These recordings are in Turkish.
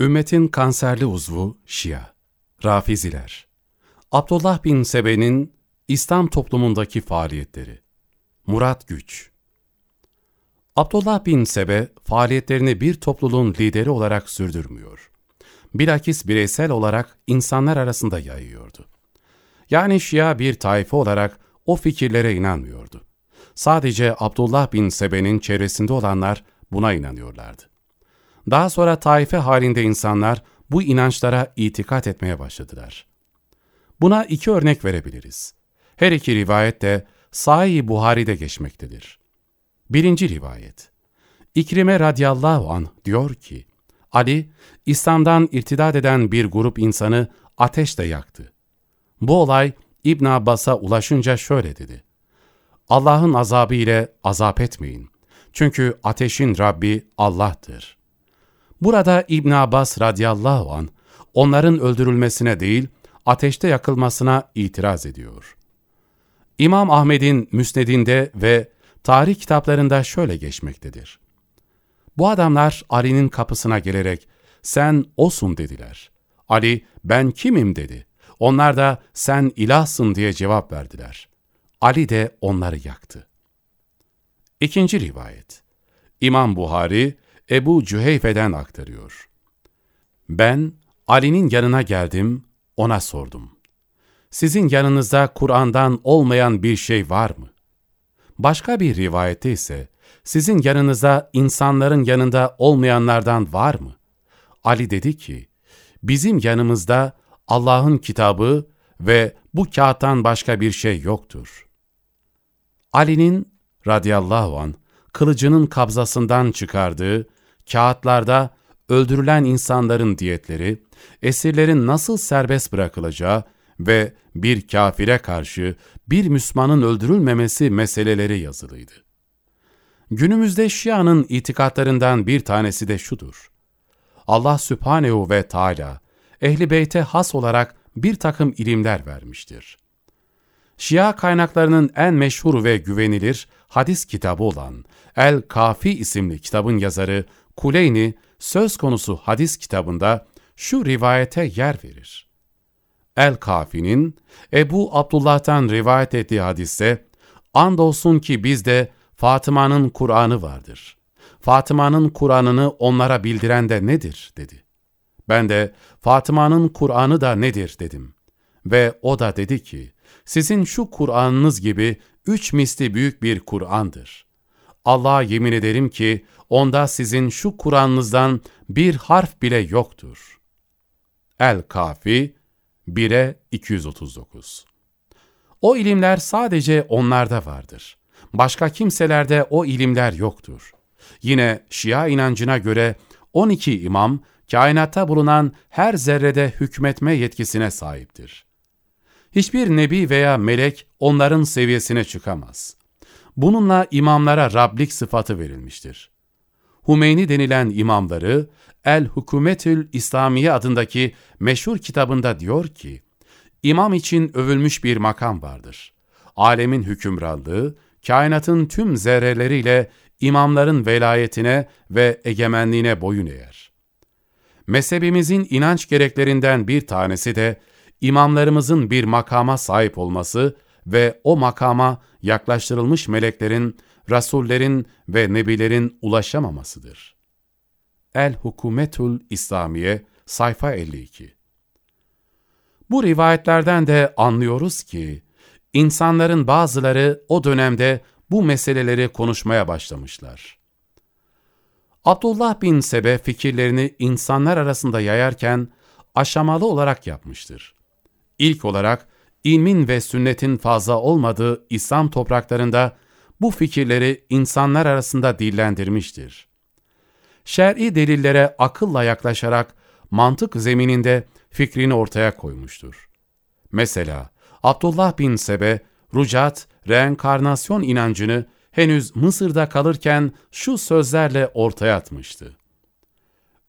Ümmetin kanserli uzvu Şia, Rafiziler. Abdullah bin Sebe'nin İslam toplumundaki faaliyetleri. Murat Güç. Abdullah bin Sebe faaliyetlerini bir topluluğun lideri olarak sürdürmüyor. Bilakis bireysel olarak insanlar arasında yayıyordu. Yani Şia bir taife olarak o fikirlere inanmıyordu. Sadece Abdullah bin Sebe'nin çevresinde olanlar buna inanıyorlardı. Daha sonra taife halinde insanlar bu inançlara itikat etmeye başladılar. Buna iki örnek verebiliriz. Her iki rivayet de Sahih Buhari'de geçmektedir. Birinci rivayet. İkrime radıyallahu an diyor ki, Ali, İslam'dan irtidat eden bir grup insanı ateşle yaktı. Bu olay İbn Abbas'a ulaşınca şöyle dedi. Allah'ın azabı ile azap etmeyin. Çünkü ateşin Rabbi Allah'tır. Burada İbn Abbas radıyallahu an onların öldürülmesine değil, ateşte yakılmasına itiraz ediyor. İmam Ahmed'in müsnedinde ve tarih kitaplarında şöyle geçmektedir. Bu adamlar Ali'nin kapısına gelerek sen osun dediler. Ali ben kimim dedi. Onlar da sen ilahsın diye cevap verdiler. Ali de onları yaktı. İkinci rivayet. İmam Buhari Ebu Cüheyfe'den aktarıyor. Ben Ali'nin yanına geldim, ona sordum. Sizin yanınızda Kur'an'dan olmayan bir şey var mı? Başka bir rivayette ise, sizin yanınızda insanların yanında olmayanlardan var mı? Ali dedi ki, bizim yanımızda Allah'ın kitabı ve bu kağıttan başka bir şey yoktur. Ali'nin radıyallahu an kılıcının kabzasından çıkardığı kağıtlarda öldürülen insanların diyetleri, esirlerin nasıl serbest bırakılacağı ve bir kafire karşı bir Müslümanın öldürülmemesi meseleleri yazılıydı. Günümüzde Şia'nın itikatlarından bir tanesi de şudur. Allah Sübhanehu ve Teala, Ehli Beyt'e has olarak bir takım ilimler vermiştir. Şia kaynaklarının en meşhur ve güvenilir hadis kitabı olan El-Kafi isimli kitabın yazarı Kuleyni söz konusu hadis kitabında şu rivayete yer verir. El-Kafi'nin Ebu Abdullah'tan rivayet ettiği hadiste andolsun ki bizde Fatıma'nın Kur'an'ı vardır. Fatıma'nın Kur'an'ını onlara bildiren de nedir dedi. Ben de Fatıma'nın Kur'an'ı da nedir dedim. Ve o da dedi ki, sizin şu Kur'an'ınız gibi üç misli büyük bir Kur'an'dır. Allah'a yemin ederim ki onda sizin şu Kur'an'ınızdan bir harf bile yoktur. El-Kafi 1'e 239 O ilimler sadece onlarda vardır. Başka kimselerde o ilimler yoktur. Yine Şia inancına göre 12 imam kainatta bulunan her zerrede hükmetme yetkisine sahiptir. Hiçbir nebi veya melek onların seviyesine çıkamaz. Bununla imamlara Rablik sıfatı verilmiştir. Humeyni denilen imamları El Hükümetül İslamiye adındaki meşhur kitabında diyor ki, İmam için övülmüş bir makam vardır. Alemin hükümranlığı, kainatın tüm zerreleriyle imamların velayetine ve egemenliğine boyun eğer. Mezhebimizin inanç gereklerinden bir tanesi de imamlarımızın bir makama sahip olması ve o makama yaklaştırılmış meleklerin, rasullerin ve nebilerin ulaşamamasıdır. El Hukumetul İslamiye sayfa 52 Bu rivayetlerden de anlıyoruz ki, insanların bazıları o dönemde bu meseleleri konuşmaya başlamışlar. Abdullah bin Sebe fikirlerini insanlar arasında yayarken aşamalı olarak yapmıştır. İlk olarak ilmin ve sünnetin fazla olmadığı İslam topraklarında bu fikirleri insanlar arasında dillendirmiştir. Şer'i delillere akılla yaklaşarak mantık zemininde fikrini ortaya koymuştur. Mesela Abdullah bin Sebe, rucat, reenkarnasyon inancını henüz Mısır'da kalırken şu sözlerle ortaya atmıştı.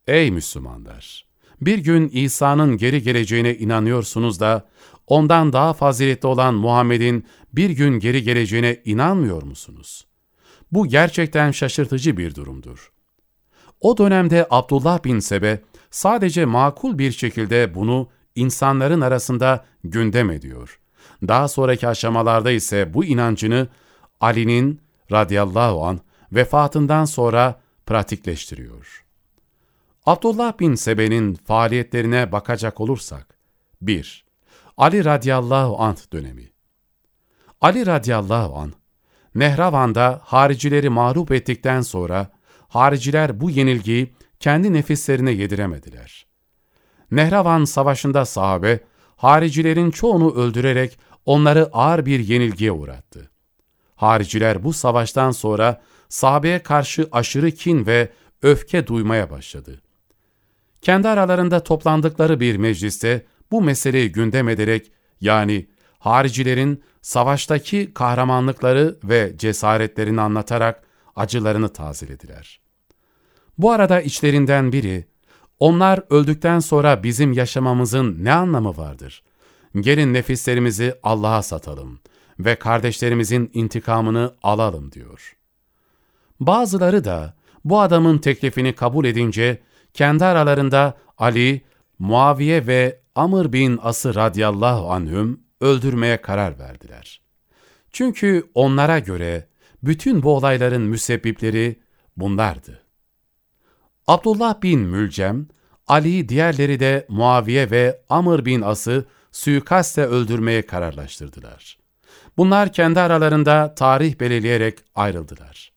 Ey Müslümanlar! Bir gün İsa'nın geri geleceğine inanıyorsunuz da ondan daha faziletli olan Muhammed'in bir gün geri geleceğine inanmıyor musunuz? Bu gerçekten şaşırtıcı bir durumdur. O dönemde Abdullah bin Sebe sadece makul bir şekilde bunu insanların arasında gündem ediyor. Daha sonraki aşamalarda ise bu inancını Ali'nin radıyallahu an vefatından sonra pratikleştiriyor. Abdullah bin Sebe'nin faaliyetlerine bakacak olursak, 1. Ali radıyallahu anh dönemi Ali radıyallahu anh, Nehravan'da haricileri mağlup ettikten sonra, hariciler bu yenilgiyi kendi nefislerine yediremediler. Nehravan savaşında sahabe, haricilerin çoğunu öldürerek onları ağır bir yenilgiye uğrattı. Hariciler bu savaştan sonra sahabeye karşı aşırı kin ve öfke duymaya başladı. Kendi aralarında toplandıkları bir mecliste bu meseleyi gündem ederek yani haricilerin savaştaki kahramanlıkları ve cesaretlerini anlatarak acılarını tazelediler. Bu arada içlerinden biri, onlar öldükten sonra bizim yaşamamızın ne anlamı vardır? Gelin nefislerimizi Allah'a satalım ve kardeşlerimizin intikamını alalım diyor. Bazıları da bu adamın teklifini kabul edince kendi aralarında Ali, Muaviye ve Amr bin As'ı radıyallahu anhüm öldürmeye karar verdiler. Çünkü onlara göre bütün bu olayların müsebbipleri bunlardı. Abdullah bin Mülcem, Ali diğerleri de Muaviye ve Amr bin As'ı suikastle öldürmeye kararlaştırdılar. Bunlar kendi aralarında tarih belirleyerek ayrıldılar.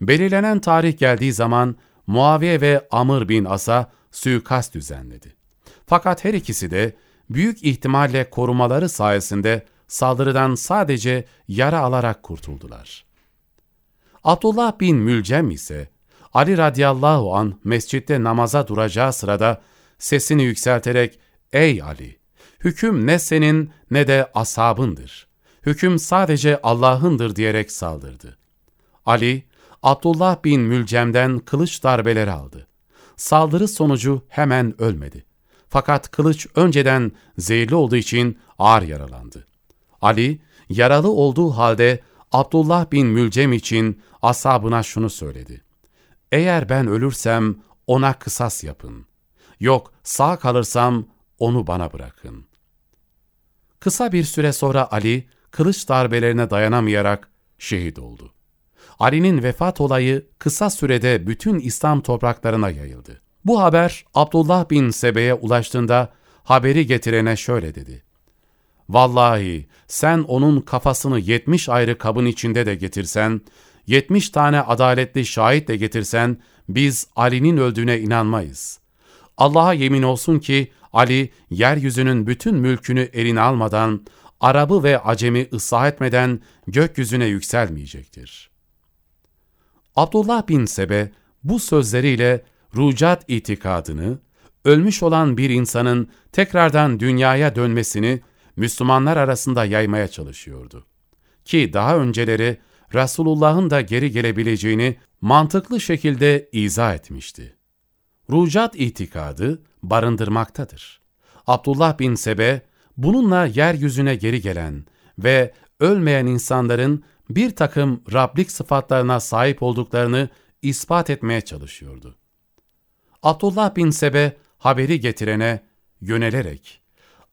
Belirlenen tarih geldiği zaman Muaviye ve Amr bin As'a suikast düzenledi. Fakat her ikisi de büyük ihtimalle korumaları sayesinde saldırıdan sadece yara alarak kurtuldular. Abdullah bin Mülcem ise Ali radıyallahu an mescitte namaza duracağı sırada sesini yükselterek ''Ey Ali! Hüküm ne senin ne de ashabındır. Hüküm sadece Allah'ındır.'' diyerek saldırdı. Ali, Abdullah bin Mülcem'den kılıç darbeleri aldı. Saldırı sonucu hemen ölmedi. Fakat kılıç önceden zehirli olduğu için ağır yaralandı. Ali, yaralı olduğu halde Abdullah bin Mülcem için asabına şunu söyledi. Eğer ben ölürsem ona kısas yapın. Yok sağ kalırsam onu bana bırakın. Kısa bir süre sonra Ali, kılıç darbelerine dayanamayarak şehit oldu. Ali'nin vefat olayı kısa sürede bütün İslam topraklarına yayıldı. Bu haber Abdullah bin Sebe'ye ulaştığında haberi getirene şöyle dedi. Vallahi sen onun kafasını yetmiş ayrı kabın içinde de getirsen, yetmiş tane adaletli şahit de getirsen, biz Ali'nin öldüğüne inanmayız. Allah'a yemin olsun ki Ali, yeryüzünün bütün mülkünü eline almadan, Arabı ve Acemi ıslah etmeden gökyüzüne yükselmeyecektir. Abdullah bin Sebe bu sözleriyle rucat itikadını, ölmüş olan bir insanın tekrardan dünyaya dönmesini Müslümanlar arasında yaymaya çalışıyordu. Ki daha önceleri Resulullah'ın da geri gelebileceğini mantıklı şekilde izah etmişti. Rucat itikadı barındırmaktadır. Abdullah bin Sebe, bununla yeryüzüne geri gelen ve ölmeyen insanların bir takım Rablik sıfatlarına sahip olduklarını ispat etmeye çalışıyordu. Abdullah bin Sebe haberi getirene yönelerek,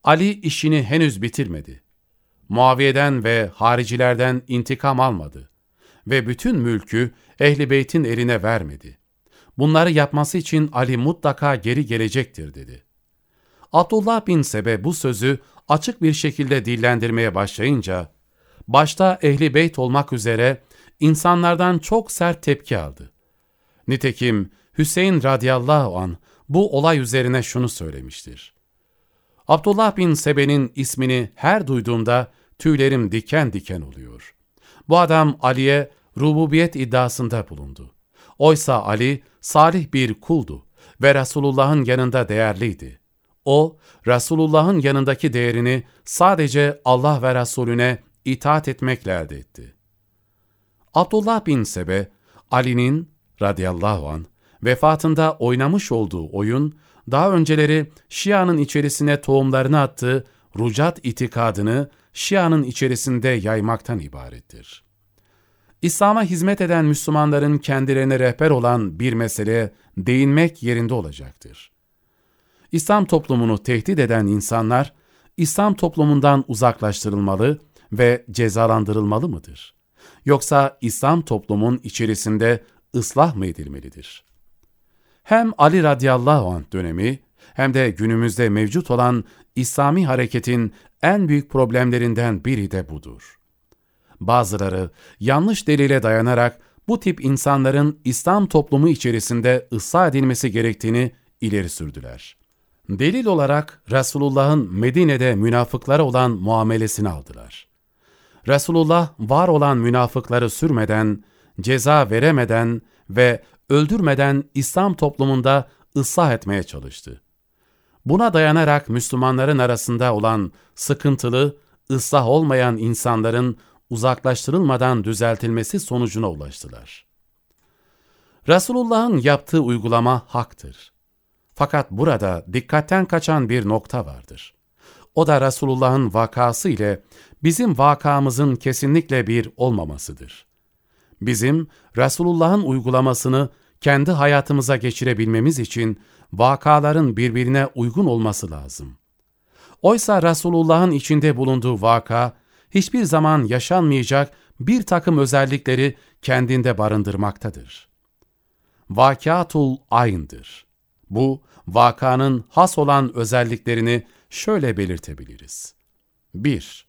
Ali işini henüz bitirmedi. Muaviye'den ve haricilerden intikam almadı ve bütün mülkü Ehli Beyt'in eline vermedi. Bunları yapması için Ali mutlaka geri gelecektir dedi. Abdullah bin Sebe bu sözü açık bir şekilde dillendirmeye başlayınca, başta Ehli Beyt olmak üzere insanlardan çok sert tepki aldı. Nitekim Hüseyin radıyallahu an bu olay üzerine şunu söylemiştir. Abdullah bin Sebe'nin ismini her duyduğumda tüylerim diken diken oluyor. Bu adam Ali'ye rububiyet iddiasında bulundu. Oysa Ali salih bir kuldu ve Resulullah'ın yanında değerliydi. O, Resulullah'ın yanındaki değerini sadece Allah ve Resulüne itaat etmekle elde etti. Abdullah bin Sebe, Ali'nin radıyallahu an vefatında oynamış olduğu oyun, daha önceleri Şia'nın içerisine tohumlarını attığı rucat itikadını Şia'nın içerisinde yaymaktan ibarettir. İslam'a hizmet eden Müslümanların kendilerine rehber olan bir meseleye değinmek yerinde olacaktır. İslam toplumunu tehdit eden insanlar, İslam toplumundan uzaklaştırılmalı ve cezalandırılmalı mıdır? Yoksa İslam toplumun içerisinde ıslah mı edilmelidir? Hem Ali radıyallahu anh dönemi hem de günümüzde mevcut olan İslami hareketin en büyük problemlerinden biri de budur. Bazıları yanlış delile dayanarak bu tip insanların İslam toplumu içerisinde ıslah edilmesi gerektiğini ileri sürdüler. Delil olarak Resulullah'ın Medine'de münafıklara olan muamelesini aldılar. Resulullah var olan münafıkları sürmeden, ceza veremeden ve öldürmeden İslam toplumunda ıslah etmeye çalıştı. Buna dayanarak Müslümanların arasında olan sıkıntılı, ıslah olmayan insanların uzaklaştırılmadan düzeltilmesi sonucuna ulaştılar. Resulullah'ın yaptığı uygulama haktır. Fakat burada dikkatten kaçan bir nokta vardır. O da Resulullah'ın vakası ile bizim vakamızın kesinlikle bir olmamasıdır. Bizim Resulullah'ın uygulamasını kendi hayatımıza geçirebilmemiz için vakaların birbirine uygun olması lazım. Oysa Resulullah'ın içinde bulunduğu vaka, hiçbir zaman yaşanmayacak bir takım özellikleri kendinde barındırmaktadır. Vakatul ayn'dır. Bu, vakanın has olan özelliklerini şöyle belirtebiliriz. 1.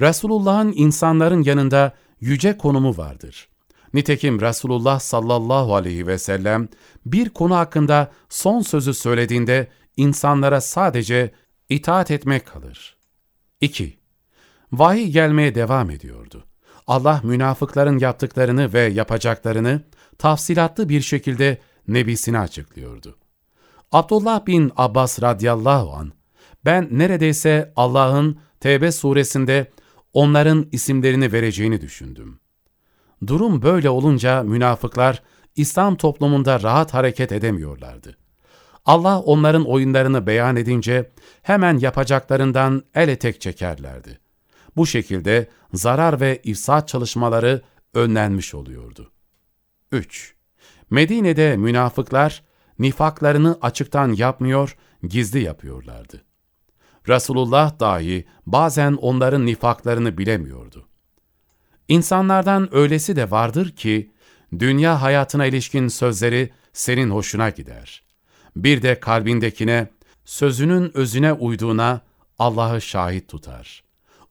Resulullah'ın insanların yanında yüce konumu vardır. Nitekim Resulullah sallallahu aleyhi ve sellem bir konu hakkında son sözü söylediğinde insanlara sadece itaat etmek kalır. 2. Vahiy gelmeye devam ediyordu. Allah münafıkların yaptıklarını ve yapacaklarını tafsilatlı bir şekilde nebisine açıklıyordu. Abdullah bin Abbas radıyallahu an ben neredeyse Allah'ın Tevbe suresinde onların isimlerini vereceğini düşündüm. Durum böyle olunca münafıklar İslam toplumunda rahat hareket edemiyorlardı. Allah onların oyunlarını beyan edince hemen yapacaklarından el etek çekerlerdi. Bu şekilde zarar ve ifsat çalışmaları önlenmiş oluyordu. 3. Medine'de münafıklar nifaklarını açıktan yapmıyor, gizli yapıyorlardı. Resulullah dahi bazen onların nifaklarını bilemiyordu. İnsanlardan öylesi de vardır ki, dünya hayatına ilişkin sözleri senin hoşuna gider. Bir de kalbindekine, sözünün özüne uyduğuna Allah'ı şahit tutar.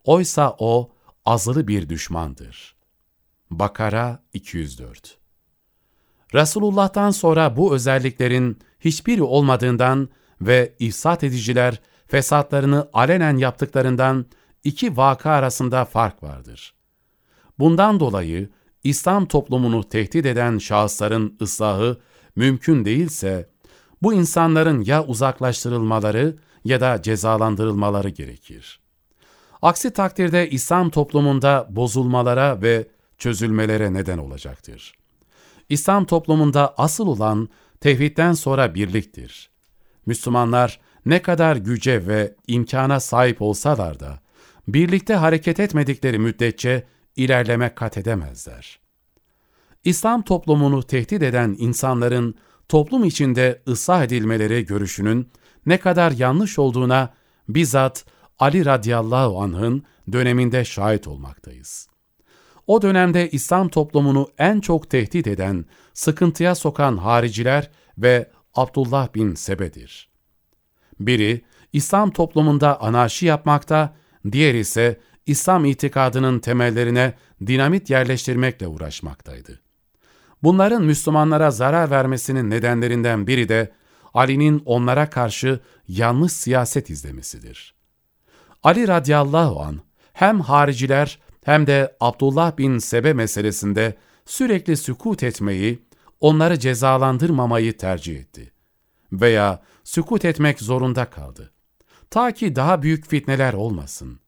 Oysa o azılı bir düşmandır. Bakara 204 Resulullah'tan sonra bu özelliklerin hiçbiri olmadığından ve ifsat ediciler fesatlarını alenen yaptıklarından iki vaka arasında fark vardır. Bundan dolayı İslam toplumunu tehdit eden şahısların ıslahı mümkün değilse, bu insanların ya uzaklaştırılmaları ya da cezalandırılmaları gerekir. Aksi takdirde İslam toplumunda bozulmalara ve çözülmelere neden olacaktır. İslam toplumunda asıl olan tevhidden sonra birliktir. Müslümanlar ne kadar güce ve imkana sahip olsalar da, birlikte hareket etmedikleri müddetçe ilerleme kat edemezler. İslam toplumunu tehdit eden insanların toplum içinde ıslah edilmeleri görüşünün ne kadar yanlış olduğuna bizzat Ali radıyallahu anh'ın döneminde şahit olmaktayız. O dönemde İslam toplumunu en çok tehdit eden, sıkıntıya sokan hariciler ve Abdullah bin Sebe'dir. Biri, İslam toplumunda anarşi yapmakta, diğeri ise İslam itikadının temellerine dinamit yerleştirmekle uğraşmaktaydı. Bunların Müslümanlara zarar vermesinin nedenlerinden biri de Ali'nin onlara karşı yanlış siyaset izlemesidir. Ali radıyallahu an hem hariciler hem de Abdullah bin Sebe meselesinde sürekli sükut etmeyi, onları cezalandırmamayı tercih etti. Veya sükut etmek zorunda kaldı. Ta ki daha büyük fitneler olmasın.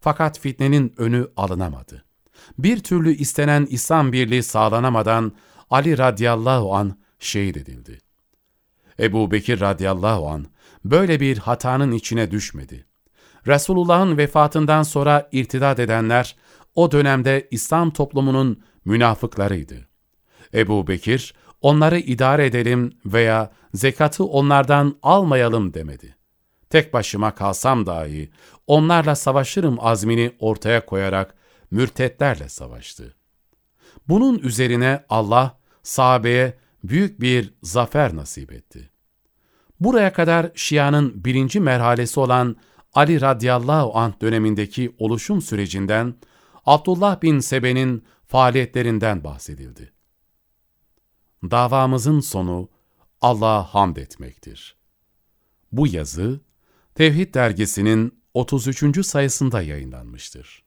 Fakat fitnenin önü alınamadı. Bir türlü istenen İslam birliği sağlanamadan Ali radıyallahu an şehit edildi. Ebu Bekir radıyallahu an böyle bir hatanın içine düşmedi. Resulullah'ın vefatından sonra irtidat edenler o dönemde İslam toplumunun münafıklarıydı. Ebu Bekir, onları idare edelim veya zekatı onlardan almayalım demedi. Tek başıma kalsam dahi onlarla savaşırım azmini ortaya koyarak mürtetlerle savaştı. Bunun üzerine Allah sahabeye büyük bir zafer nasip etti. Buraya kadar Şia'nın birinci merhalesi olan Ali radıyallahu anh dönemindeki oluşum sürecinden Abdullah bin Sebe'nin faaliyetlerinden bahsedildi. Davamızın sonu Allah'a hamd etmektir. Bu yazı Tevhid dergisinin 33. sayısında yayınlanmıştır.